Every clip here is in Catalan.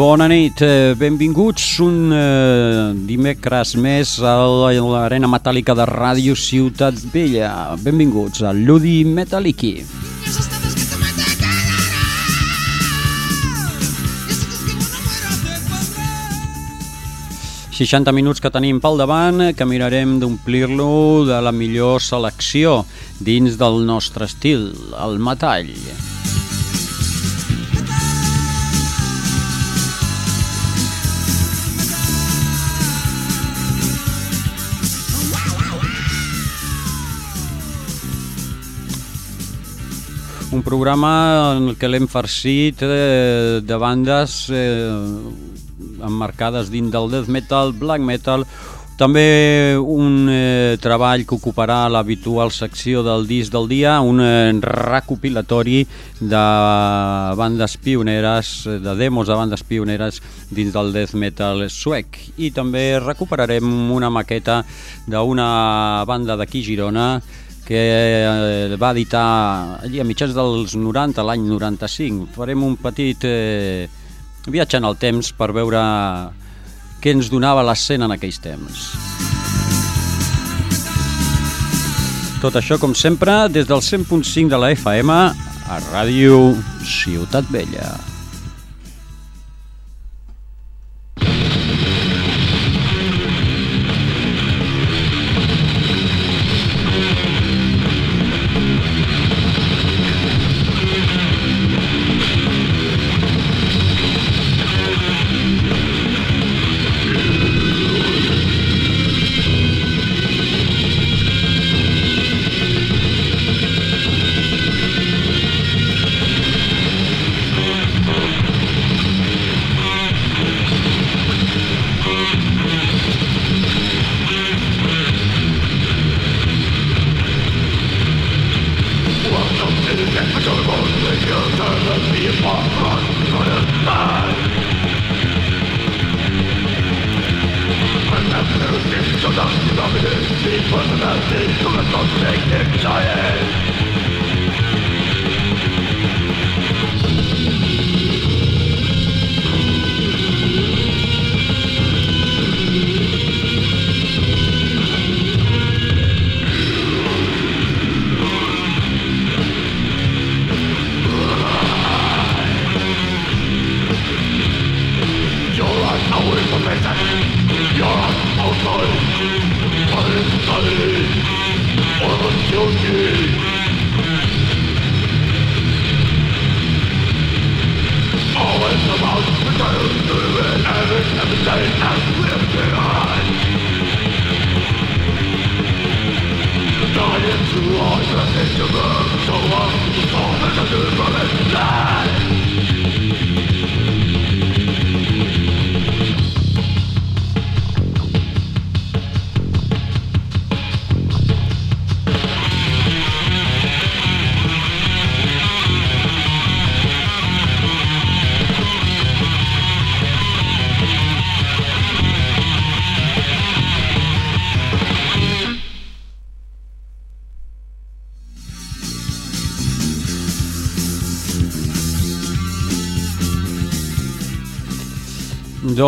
Bona nit, eh, benvinguts un eh, dimecres més a l'arena metàl·lica de Ràdio Ciutat Vella. Benvinguts a Ludi Metalliqui. 60 minuts que tenim pel davant, que mirarem d'omplir-lo de la millor selecció dins del nostre estil, el metall. Un programa en el que l'hem farcit eh, de bandes eh, emmarcades dins del death metal, black metal, també un eh, treball que ocuparà l'habitual secció del disc del dia, un eh, recopilatori de bandes pioneres, de demos de bandes pioneres dins del death metal suec. I també recuperarem una maqueta d'una banda d'aquí Girona que eh, va editar allí a mitjans dels 90, l'any 95. Farem un petit eh, viatge en el temps per veure què ens donava l'escena en aquells temps. Tot això, com sempre, des del 100.5 de la FM a Ràdio Ciutat Vella.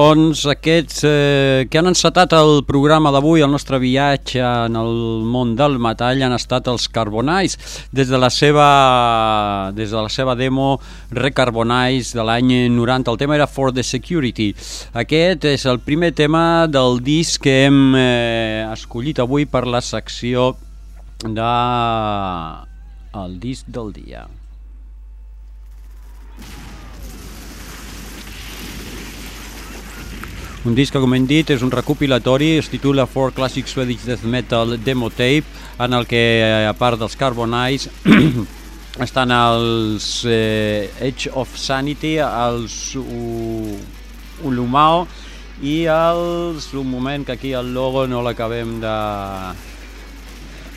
Doncs aquests eh, que han encetat el programa d'avui, el nostre viatge en el món del metall, han estat els Carbonize, des de la seva, des de la seva demo Recarbonize de l'any 90. El tema era For the Security. Aquest és el primer tema del disc que hem eh, escollit avui per la secció de el disc del dia. Un disc que, com hem dit, és un recopilatori, es titula Four Classic Swedish Death Metal Demo Tape, en el que, a part dels Carbonize, estan els eh, Edge of Sanity, els uh, un Lumao, i els, un moment que aquí el logo no l'acabem de...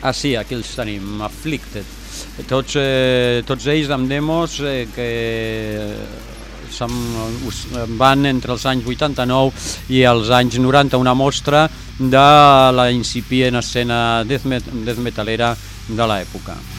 Ah sí, aquí els tenim, Afflicted. Tots, eh, tots ells amb demos eh, que van entre els anys 89 i els anys 90 una mostra de la incipient escena death, met death metalera de l'època.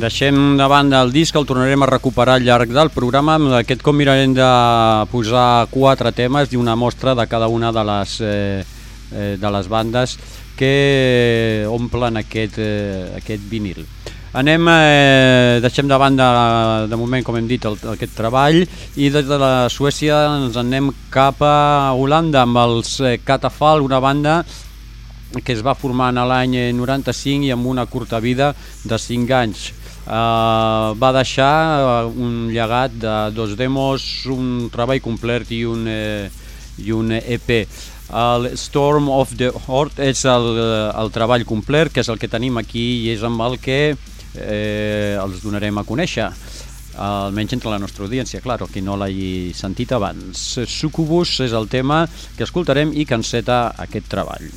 Deixem de banda el disc, el tornarem a recuperar al llarg del programa. Aquest cop mirarem de posar quatre temes i una mostra de cada una de les, eh, eh, de les bandes que omplen aquest, eh, aquest vinil. Anem, eh, deixem de banda de moment, com hem dit, el, aquest treball i des de la Suècia ens anem cap a Holanda amb els eh, Catafal, una banda que es va formar en l'any 95 i amb una curta vida de 5 anys Uh, va deixar uh, un llegat de dos demos, un treball complet i un, uh, i un EP. El Storm of the Horde és el, el treball complet, que és el que tenim aquí i és amb el que eh, els donarem a conèixer almenys entre la nostra audiència, clar, qui no l'hagi sentit abans. Sucubus és el tema que escoltarem i que enceta aquest treball.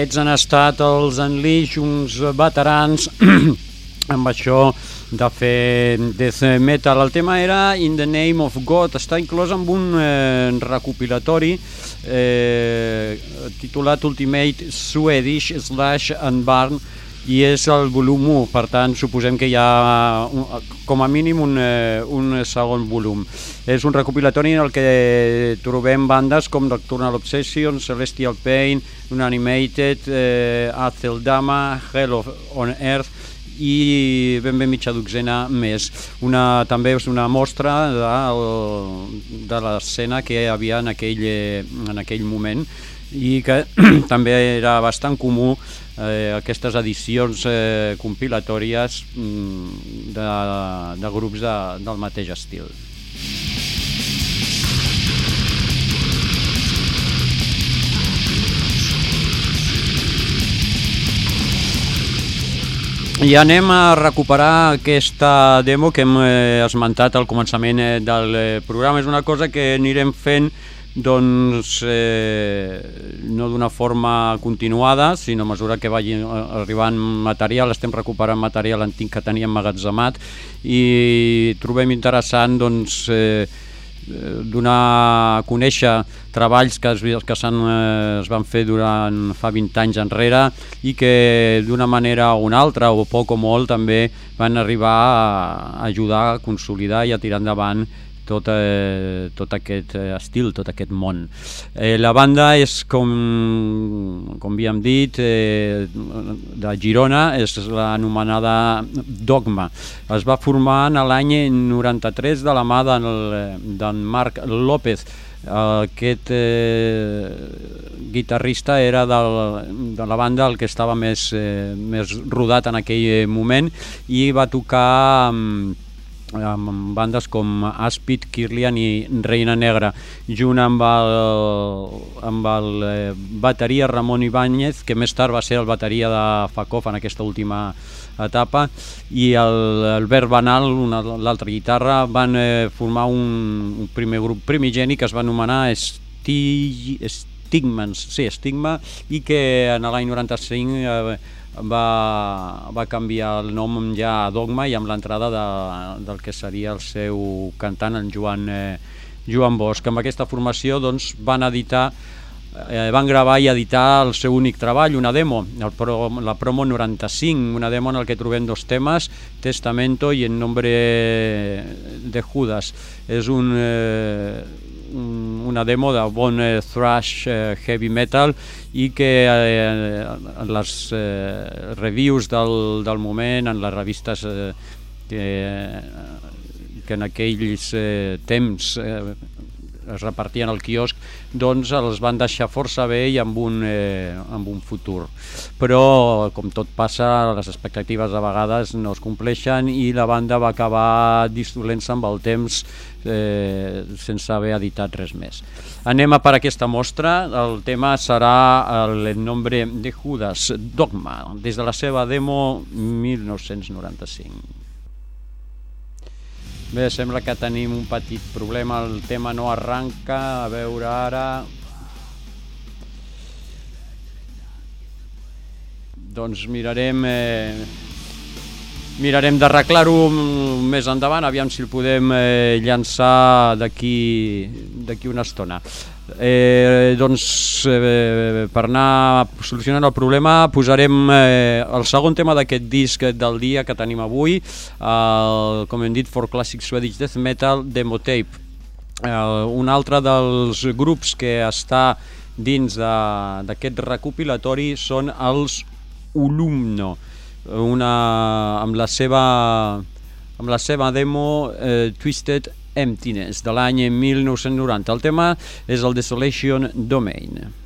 Aquests han estat els Unleash, uns veterans amb això de fer death metal. El tema era In the Name of God, està inclòs en un eh, recopilatori eh, titulat Ultimate Swedish Slash and Barn i és el volum 1, per tant suposem que hi ha com a mínim un, eh, un segon volum. És un recopilatori en el que trobem bandes com Nocturnal Obsession, Celestial Pain, Unanimated, eh, Azeldama, Hell of, on Earth i ben bé mitja dotzena més. Una, també és una mostra de, de l'escena que hi havia en aquell, en aquell moment i que també era bastant comú eh, aquestes edicions eh, compilatòries mm, de, de grups de, del mateix estil. I anem a recuperar aquesta demo que hem eh, esmentat al començament eh, del eh, programa. És una cosa que anirem fent doncs eh, no d'una forma continuada, sinó a mesura que vagi arribant material, estem recuperant material antic que teníem magatzemat i trobem interessant doncs, eh, donar a conèixer treballs que, es, que eh, es van fer durant fa 20 anys enrere i que d'una manera o una altra, o poc o molt, també van arribar a ajudar a consolidar i a tirar endavant tot, eh, tot aquest eh, estil, tot aquest món. Eh, la banda és, com, com havíem dit, eh, de Girona, és l'anomenada Dogma. Es va formar en l'any 93 de la mà d'en Marc López, aquest eh, guitarrista era del, de la banda el que estava més, eh, més rodat en aquell moment i va tocar amb amb bandes com Aspid, Kirlian i Reina Negra, junt amb el, amb el eh, bateria Ramon Ibáñez, que més tard va ser el bateria de Fakov en aquesta última etapa, i el Albert Banal, l'altra guitarra, van eh, formar un, un primer grup primigeni que es va anomenar Sti, Stigmans, sí, Stigma, i que en l'any 95 eh, va, va canviar el nom ja a Dogma i amb l'entrada de, del que seria el seu cantant, en Joan, eh, Joan Bosch. Amb aquesta formació doncs, van editar eh, van gravar i editar el seu únic treball, una demo, el pro, la promo 95, una demo en el que trobem dos temes, Testamento i En nombre de Judas. És un, eh, una demo de bon eh, thrash eh, heavy metal i que eh, en les eh, reviews del, del moment, en les revistes eh, que, que en aquells eh, temps eh, es repartien al quiosc, doncs els van deixar força bé i amb un, eh, amb un futur. Però, com tot passa, les expectatives a vegades no es compleixen i la banda va acabar dissolent-se amb el temps eh, sense haver editat res més. Anem a per aquesta mostra, el tema serà el nombre de Judas, Dogma, des de la seva demo 1995. Bé, sembla que tenim un petit problema, el tema no arranca, a veure ara... Doncs mirarem... Eh, mirarem d'arreglar-ho més endavant, aviam si el podem eh, llançar d'aquí una estona. Eh, doncs eh, per anar solucionant el problema posarem eh, el segon tema d'aquest disc del dia que tenim avui el, com hem dit For Classic Swedish Death Metal Demo Tape. Eh, un altre dels grups que està dins d'aquest recopilatori són els Ulumno una, amb la seva amb la seva demo eh, Twisted Emptiness de l'any 1990. El tema és el Desolation Domain.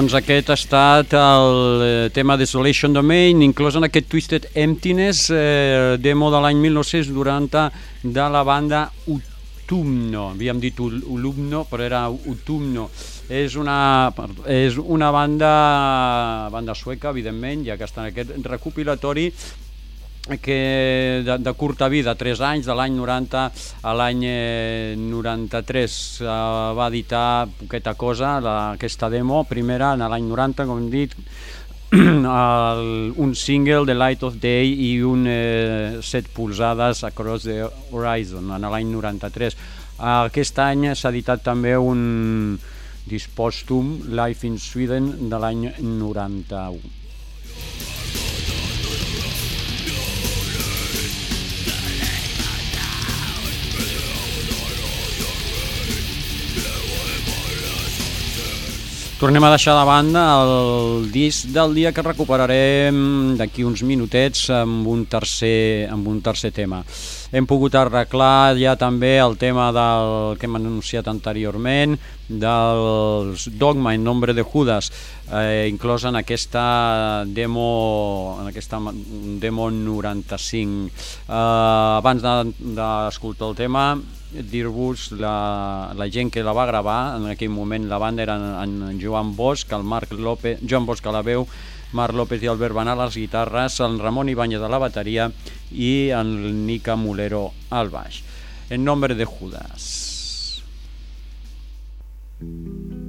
Doncs aquest ha estat el eh, tema Desolation Domain, inclòs en aquest Twisted Emptiness, eh, demo de l'any 1990 de la banda Utumno. Havíem dit Ulumno, però era Utumno. És una, és una banda, banda sueca, evidentment, ja que està en aquest recopilatori que de, de curta vida, 3 anys, de l'any 90 a l'any eh, 93 eh, va editar poqueta cosa, la, aquesta demo, primera en l'any 90, com hem dit, el, un single, The Light of Day, i un eh, set polzades Across the Horizon, en l'any 93. Aquest any s'ha editat també un disc pòstum, Life in Sweden, de l'any 91. Tornem a deixar de banda el disc del dia que recuperarem d'aquí uns minutets amb un, tercer, amb un tercer tema. Hem pogut arreglar ja també el tema del que hem anunciat anteriorment, dels Dogma en nombre de Judas, eh, inclòs en aquesta demo, en aquesta demo 95. Eh, abans d'escoltar de, el tema, dir-vos la, la gent que la va gravar, en aquell moment la banda era en, en Joan Bosch, el Marc López, Joan Bosch a la veu, Marc López i Albert Banal a les guitarres, el Ramon Ibáñez a la bateria i el Nica Mulero al baix. En nombre de Judas. Mm.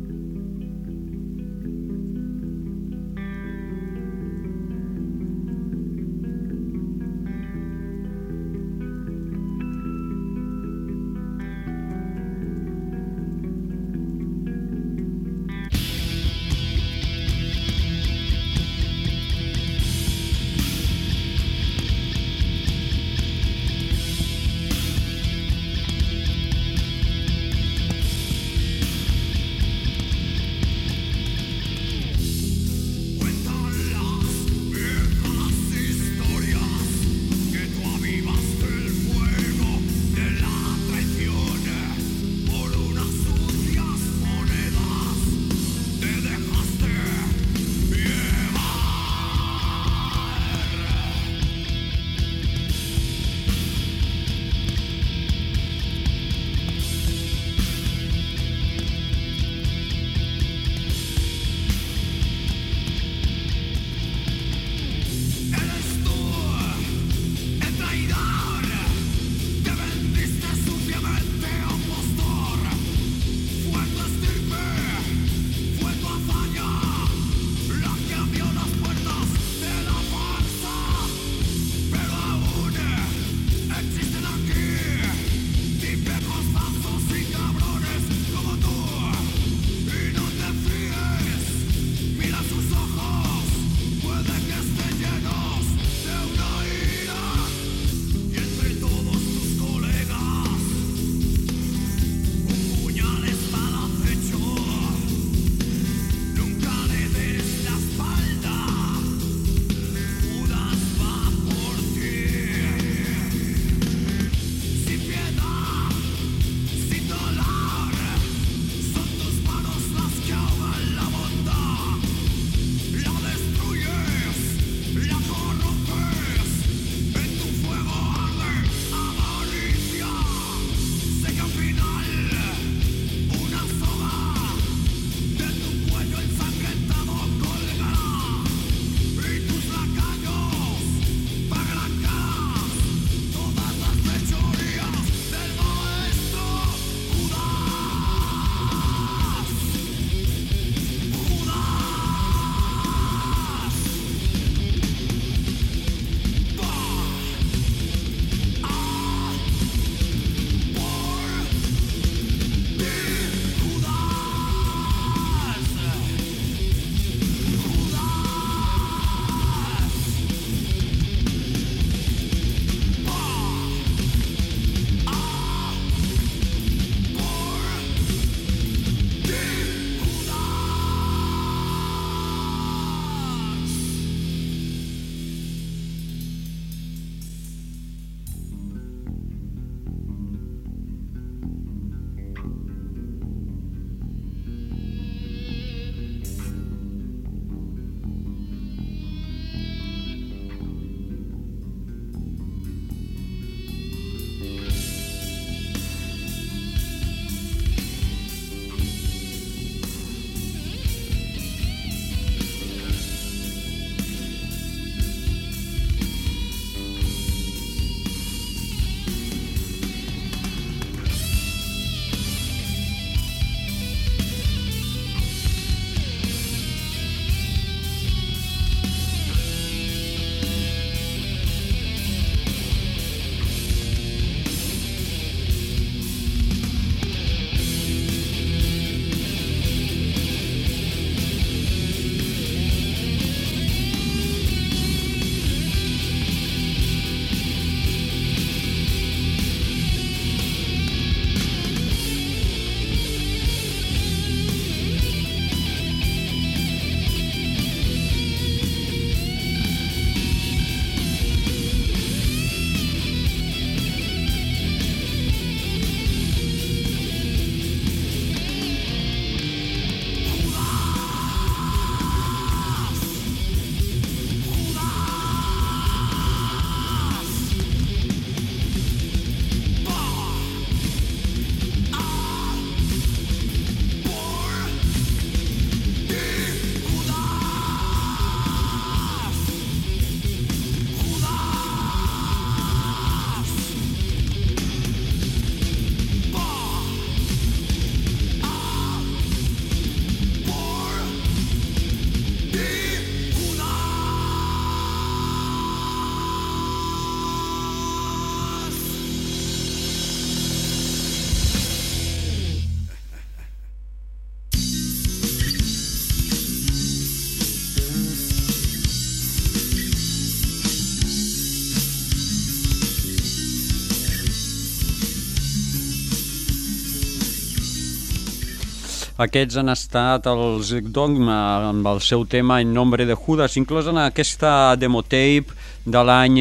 Aquests han estat els Dogma amb el seu tema En nombre de Judas, inclòs en aquesta demotape de l'any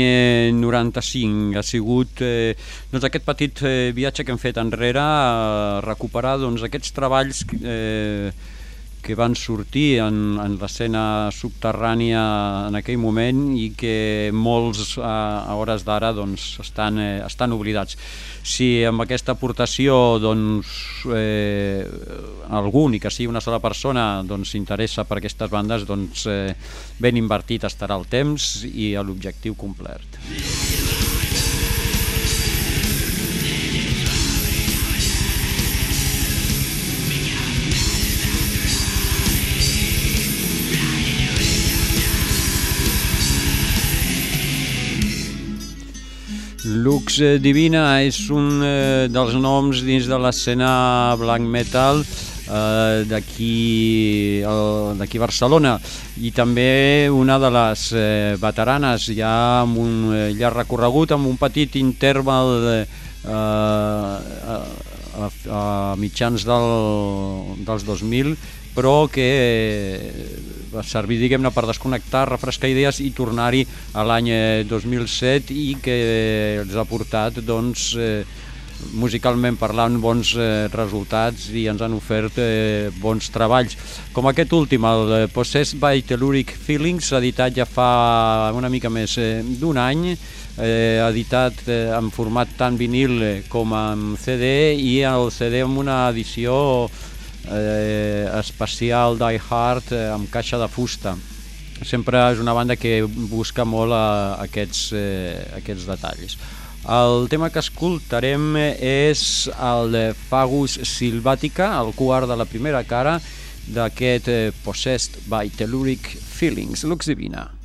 95. Ha sigut eh, doncs aquest petit eh, viatge que hem fet enrere a recuperar doncs, aquests treballs eh, que van sortir en, en l'escena subterrània en aquell moment i que molts a, a hores d'ara doncs, estan, eh, estan oblidats. Si amb aquesta aportació doncs, eh, algú, ni que sigui una sola persona, doncs, s'interessa doncs, per aquestes bandes, doncs, eh, ben invertit estarà el temps i l'objectiu complert. Lux Divina és un eh, dels noms dins de l'escena black metal eh, d'aquí d'aquí Barcelona. I també una de les eh, veteranes ja amb un eh, llarg recorregut amb un petit interval eh, a, a, a mitjans del, dels 2000 però que va servir diguem-ne per desconnectar, refrescar idees i tornar-hi a l'any 2007 i que els ha portat doncs, eh, musicalment parlant bons eh, resultats i ens han ofert eh, bons treballs. Com aquest últim, el Possessed by Telluric Feelings editat ja fa una mica més eh, d'un any eh, editat eh, en format tant vinil com en CD i el CD amb una edició eh, especial Die Hard eh, amb caixa de fusta. Sempre és una banda que busca molt a, a aquests, eh, aquests detalls. El tema que escoltarem és el de Fagus Silvatica, el quart de la primera cara d'aquest eh, Possessed by Telluric Feelings, Lux Divina.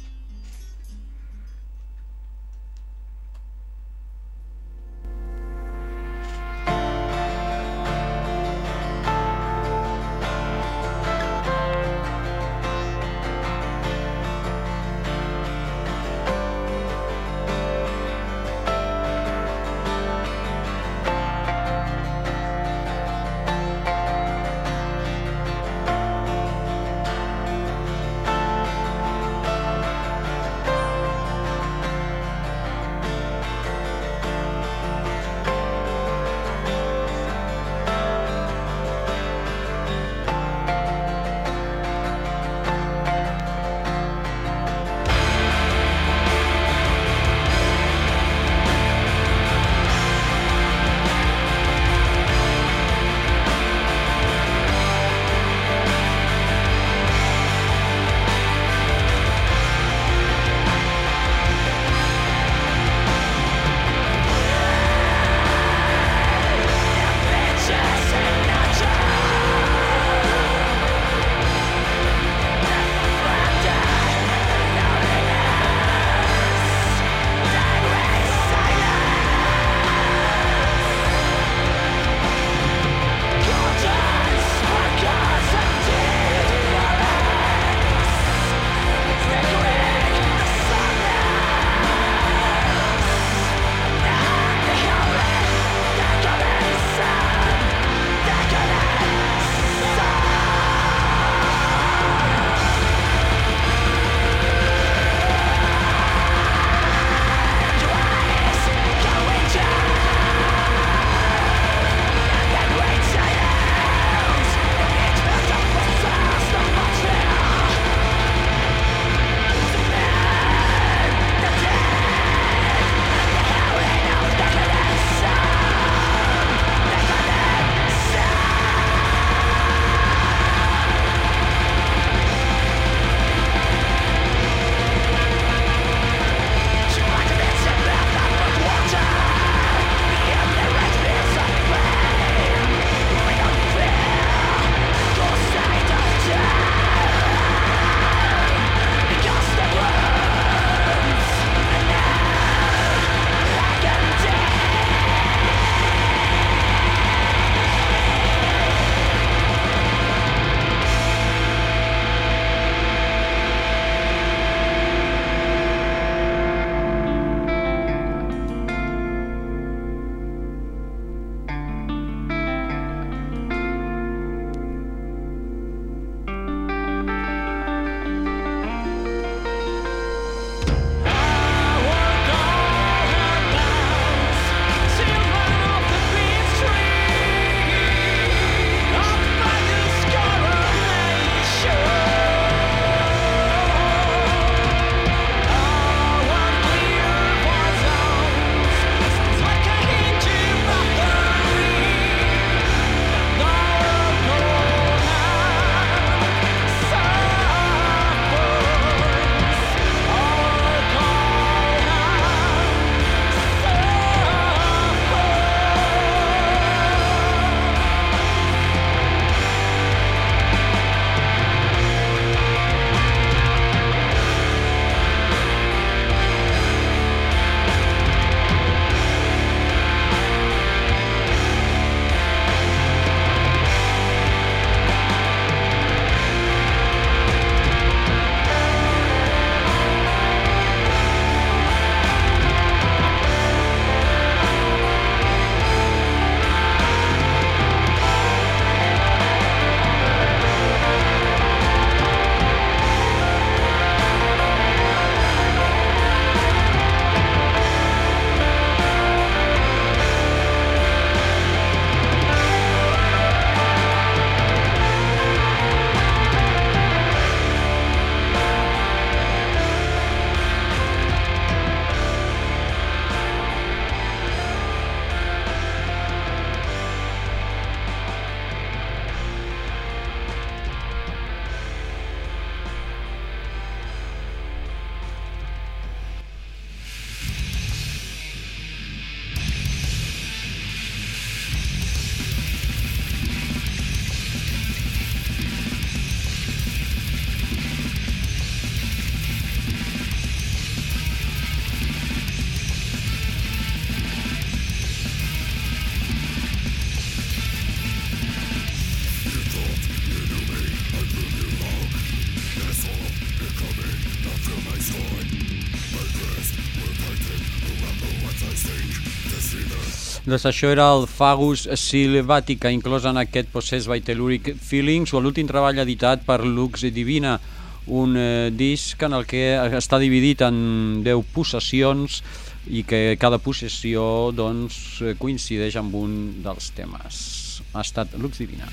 Doncs això era el Fagus Silvàtica, inclòs en aquest procés by Feelings, o l'últim treball editat per Lux Divina, un eh, disc en el que està dividit en 10 possessions i que cada possessió doncs, eh, coincideix amb un dels temes. Ha estat Lux Divina.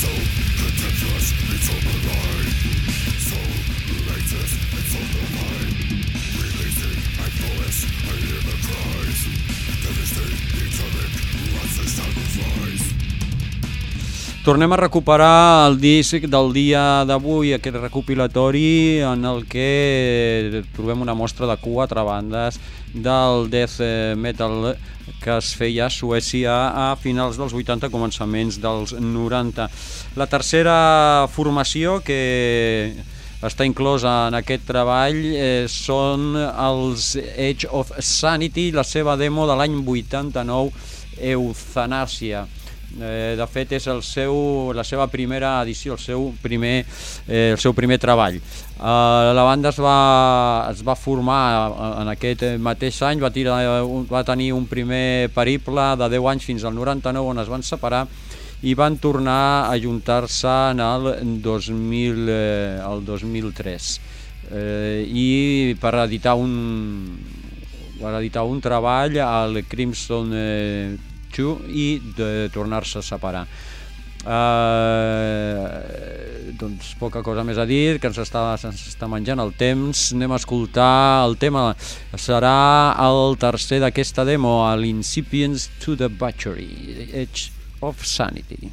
So, Tornem a recuperar el disc del dia d'avui, aquest recopilatori en el que trobem una mostra de quatre bandes del death metal que es feia a Suècia a finals dels 80, començaments dels 90. La tercera formació que està inclosa en aquest treball eh, són els Age of Sanity, la seva demo de l'any 89, Euthanàsia. Eh, de fet és el seu, la seva primera edició, el seu primer, eh, el seu primer treball. Eh, la banda es va, es va formar eh, en aquest mateix any, va, tirar, va tenir un primer periple de 10 anys fins al 99 on es van separar i van tornar a juntar-se en el 2000, eh, el 2003 eh, i per editar un per editar un treball al Crimson eh, 2 i de tornar-se a separar. Uh, doncs poca cosa més a dir que ens està, ens està menjant el temps. Anem a escoltar el tema. Serà el tercer d'aquesta demo l'Incipients to the Butchery Edge of sanity.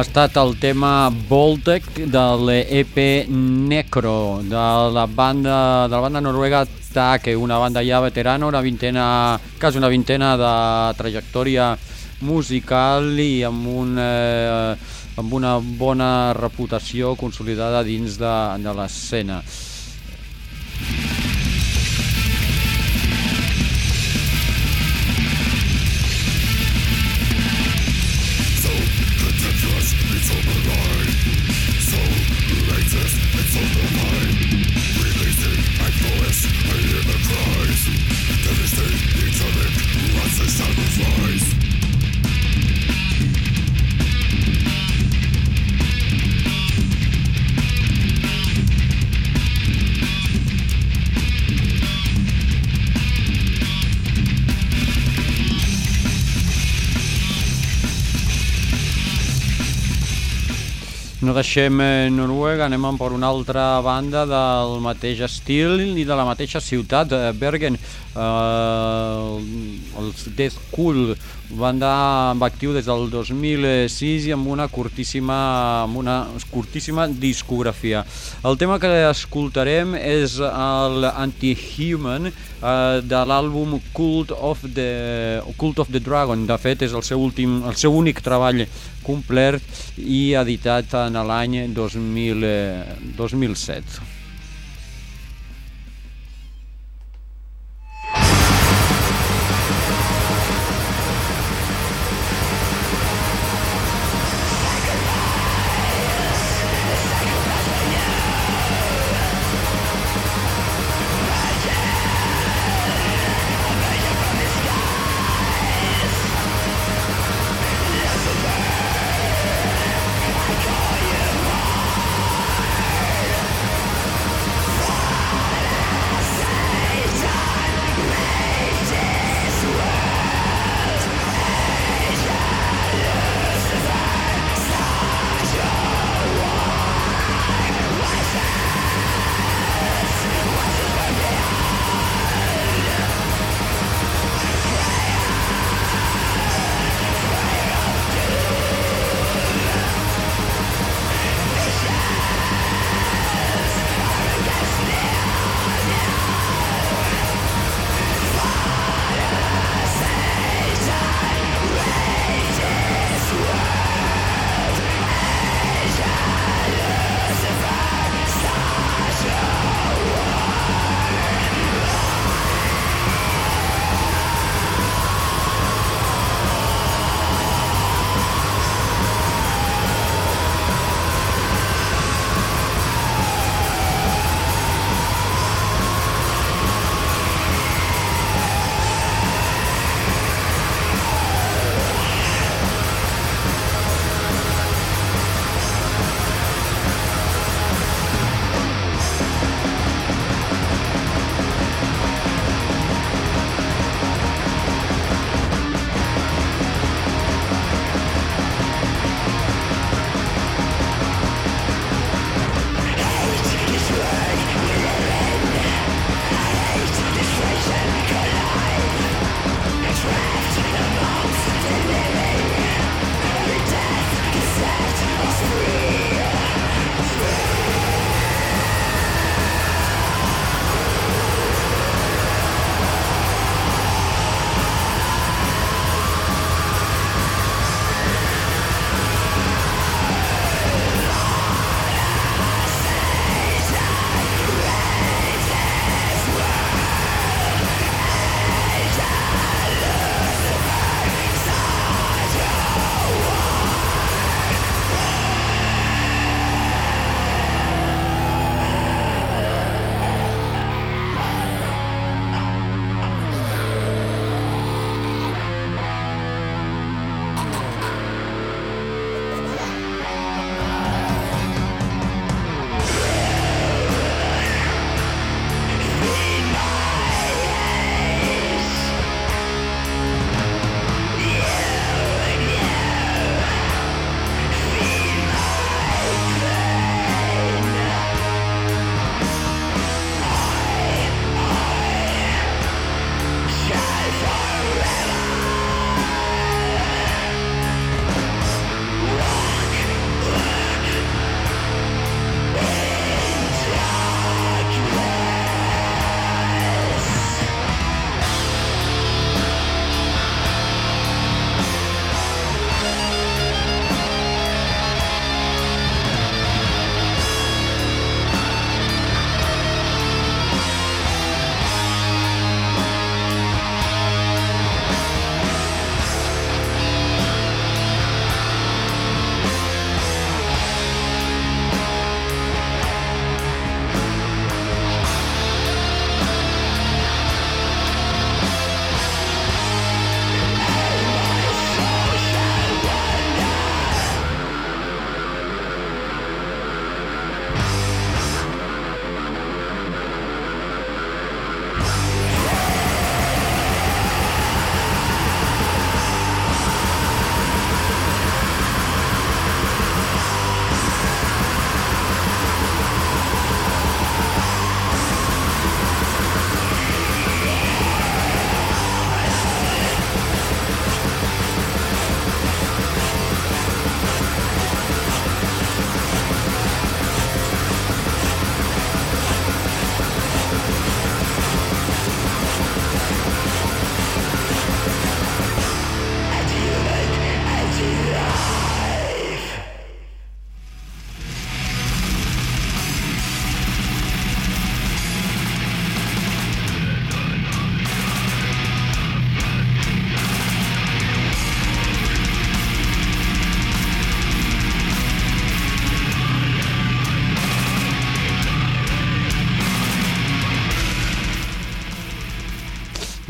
ha estat el tema Voltec de l'EP Necro de la banda de la banda noruega Take, una banda ja veterana, una vintena, quasi una vintena de trajectòria musical i amb un eh, amb una bona reputació consolidada dins de, de l'escena. No deixem eh, Noruega, anem per una altra banda del mateix estil i de la mateixa ciutat, eh, Bergen. Eh, els Death Cool, banda amb actiu des del 2006 i amb una curtíssima, amb una curtíssima discografia. El tema que escoltarem és el Anti-Human eh, de l'àlbum Cult of the Cult of the Dragon. De fet, és el seu últim, el seu únic treball complet i editat en l'any 2007.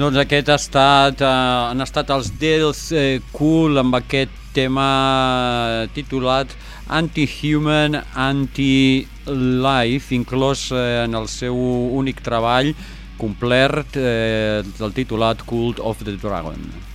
Doncs aquest ha estat, eh, han estat els Dels eh, Cool amb aquest tema titulat Anti-Human, Anti-Life, inclòs eh, en el seu únic treball complet eh, del titulat Cult of the Dragon.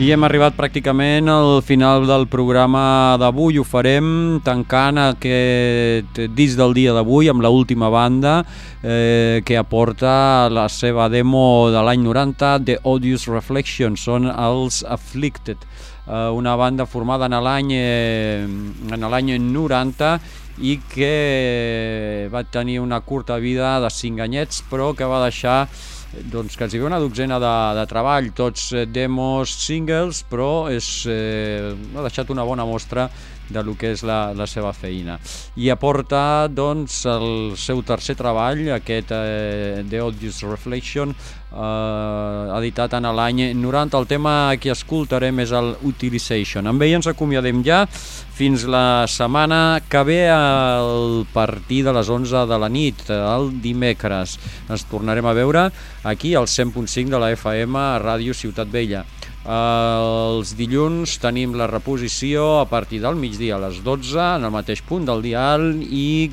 I hem arribat pràcticament al final del programa d'avui. Ho farem tancant aquest disc del dia d'avui amb la última banda eh, que aporta la seva demo de l'any 90, The Odious Reflection. Són els Afflicted, eh, una banda formada en l'any eh, en l'any 90 i que va tenir una curta vida de 5 anyets però que va deixar doncs que ens hi ve una dotzena de, de treball, tots eh, demos singles, però és, eh, ha deixat una bona mostra de lo que és la, la seva feina. I aporta doncs, el seu tercer treball, aquest eh, The Odious Reflection, eh, editat en l'any 90. El tema que escoltarem és el Utilization. Amb ell ens acomiadem ja fins la setmana que ve al partir de les 11 de la nit, el dimecres. Ens tornarem a veure aquí al 100.5 de la FM a Ràdio Ciutat Vella. Els dilluns tenim la reposició a partir del migdia a les 12 en el mateix punt del dial i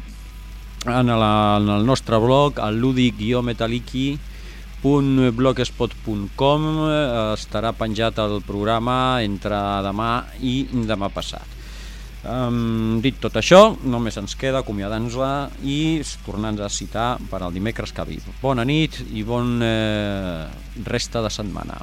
en, la, en el nostre blog el ludic-metaliki www.blogspot.com estarà penjat el programa entre demà i demà passat. Um, dit tot això, només ens queda acomiadar-nos-la i tornar-nos a citar per al dimecres que ve. Bona nit i bon eh, resta de setmana.